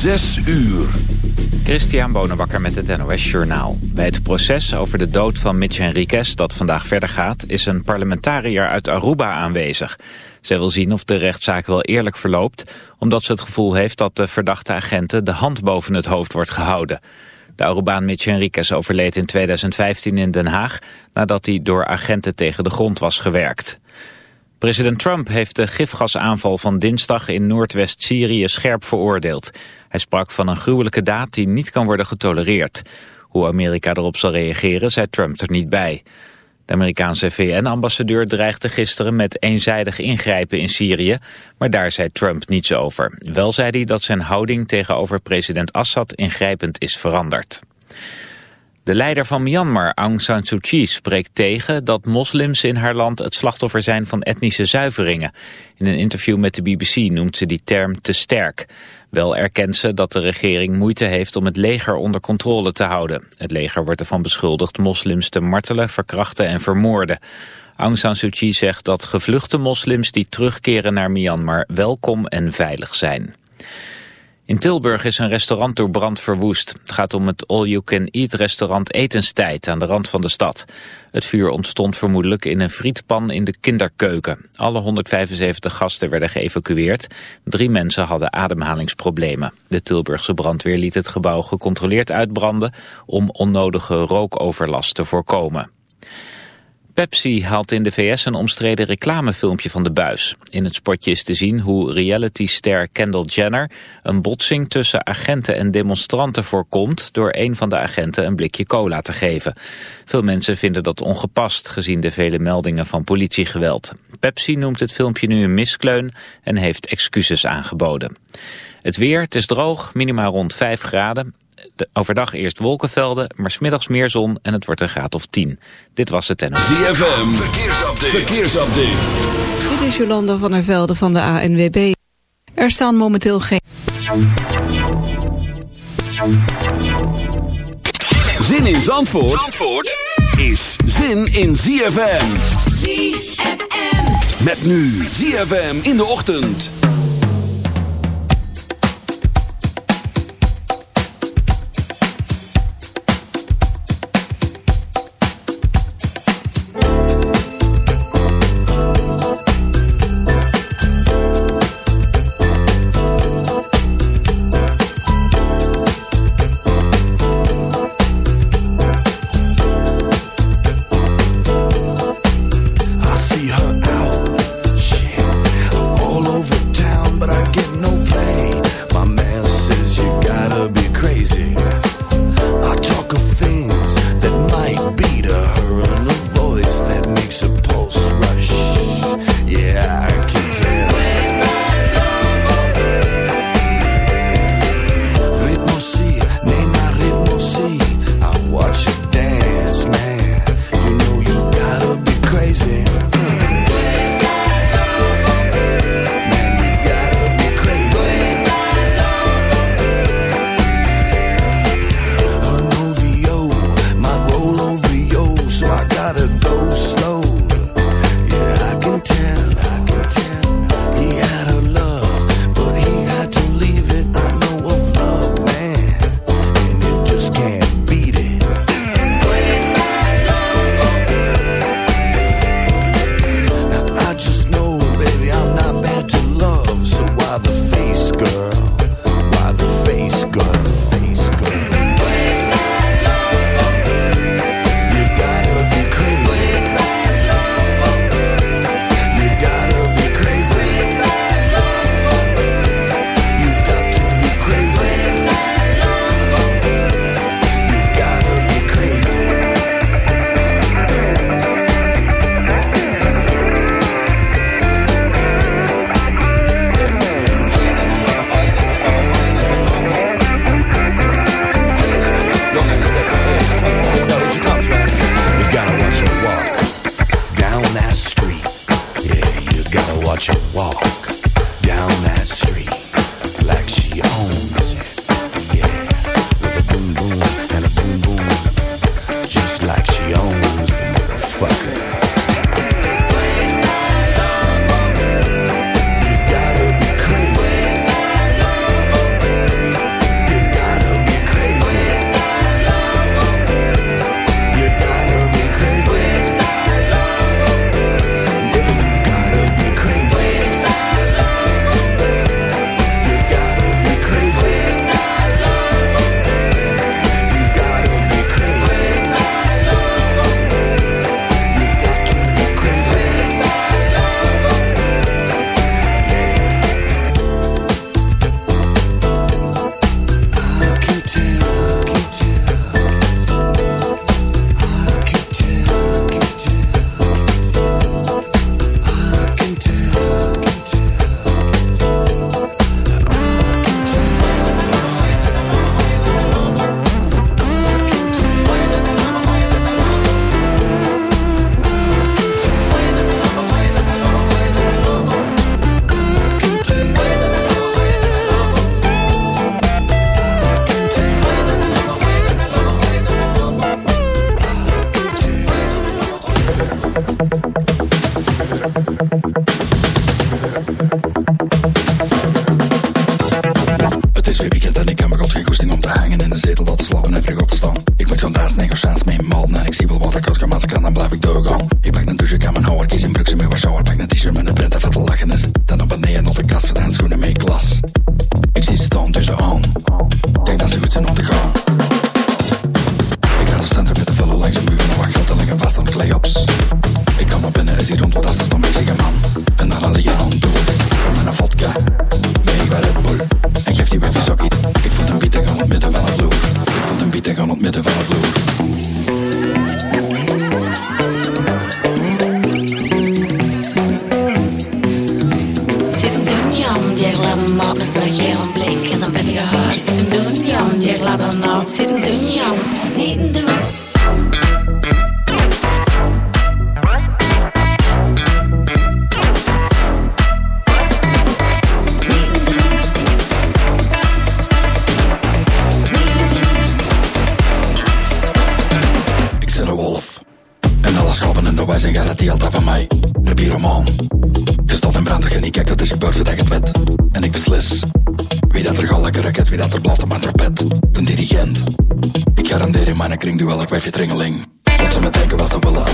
Zes uur. Christian Bonenbakker met het NOS Journaal. Bij het proces over de dood van Mitch Henriquez dat vandaag verder gaat... is een parlementariër uit Aruba aanwezig. Zij wil zien of de rechtszaak wel eerlijk verloopt... omdat ze het gevoel heeft dat de verdachte agenten de hand boven het hoofd wordt gehouden. De Arubaan Mitch Henriquez overleed in 2015 in Den Haag... nadat hij door agenten tegen de grond was gewerkt. President Trump heeft de gifgasaanval van dinsdag in Noordwest-Syrië scherp veroordeeld. Hij sprak van een gruwelijke daad die niet kan worden getolereerd. Hoe Amerika erop zal reageren, zei Trump er niet bij. De Amerikaanse VN-ambassadeur dreigde gisteren met eenzijdig ingrijpen in Syrië, maar daar zei Trump niets over. Wel zei hij dat zijn houding tegenover president Assad ingrijpend is veranderd. De leider van Myanmar, Aung San Suu Kyi, spreekt tegen dat moslims in haar land het slachtoffer zijn van etnische zuiveringen. In een interview met de BBC noemt ze die term te sterk. Wel erkent ze dat de regering moeite heeft om het leger onder controle te houden. Het leger wordt ervan beschuldigd moslims te martelen, verkrachten en vermoorden. Aung San Suu Kyi zegt dat gevluchte moslims die terugkeren naar Myanmar welkom en veilig zijn. In Tilburg is een restaurant door brand verwoest. Het gaat om het all-you-can-eat restaurant Etenstijd aan de rand van de stad. Het vuur ontstond vermoedelijk in een frietpan in de kinderkeuken. Alle 175 gasten werden geëvacueerd. Drie mensen hadden ademhalingsproblemen. De Tilburgse brandweer liet het gebouw gecontroleerd uitbranden... om onnodige rookoverlast te voorkomen. Pepsi haalt in de VS een omstreden reclamefilmpje van de buis. In het spotje is te zien hoe realityster Kendall Jenner... een botsing tussen agenten en demonstranten voorkomt... door een van de agenten een blikje cola te geven. Veel mensen vinden dat ongepast... gezien de vele meldingen van politiegeweld. Pepsi noemt het filmpje nu een miskleun... en heeft excuses aangeboden. Het weer, het is droog, minimaal rond 5 graden overdag eerst wolkenvelden, maar smiddags meer zon en het wordt een graad of 10. Dit was het en. ZFM, verkeersupdate. verkeersupdate. Dit is Jolanda van der Velde van de ANWB. Er staan momenteel geen... Zin in Zandvoort, Zandvoort is zin in ZFM. ZFM. Met nu ZFM in de ochtend. blaast op mijn trompet, de dirigent. Ik garandeer in mijn kring duel, ik wijf je tringeling. Wat ze me denken, wat ze willen,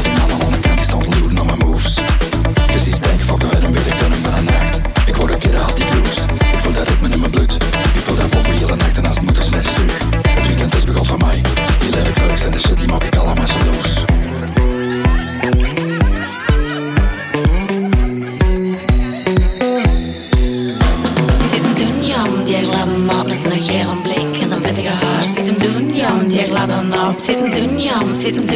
it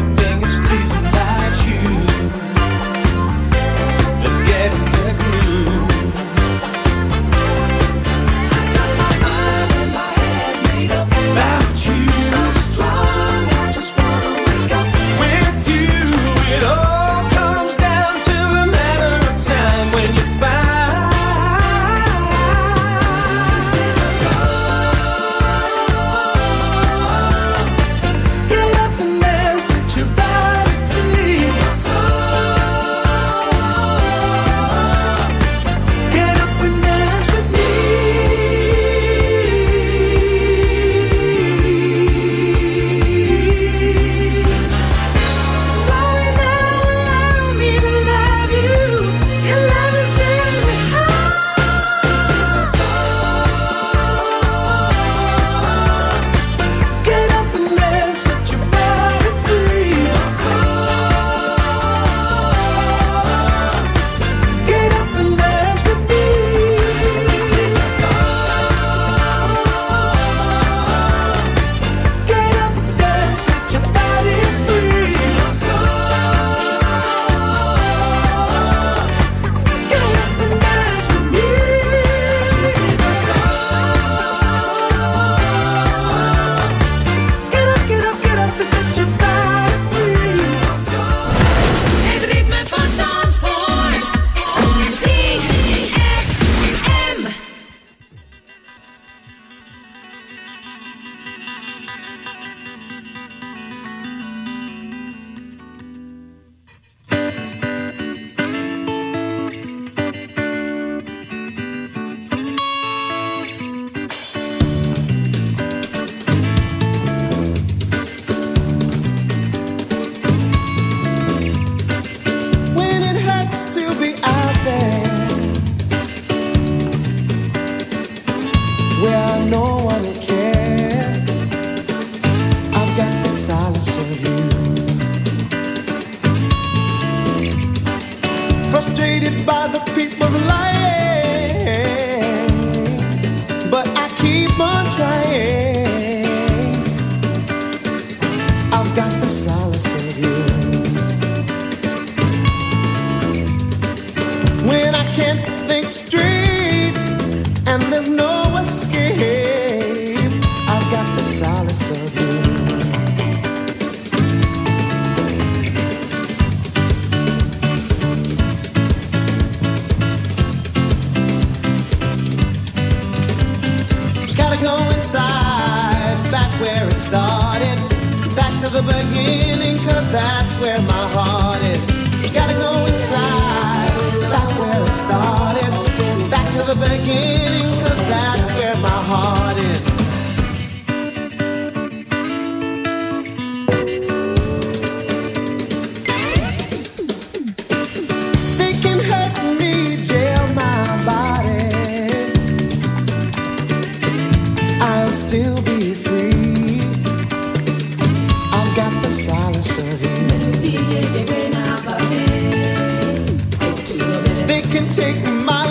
take my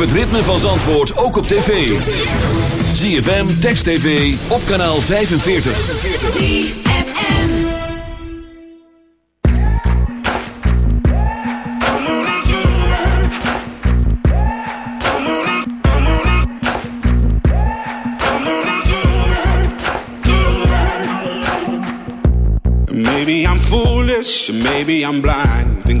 Het ritme van Zandvoort ook op tv. ZFM, Text TV, op kanaal 45. ZFM. Maybe I'm foolish, maybe I'm blind.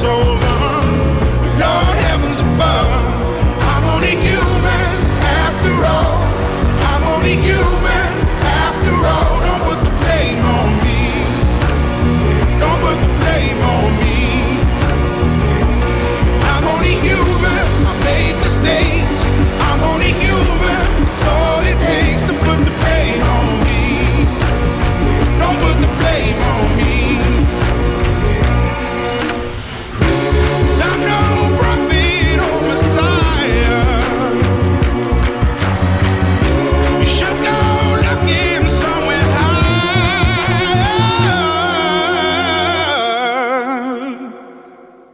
so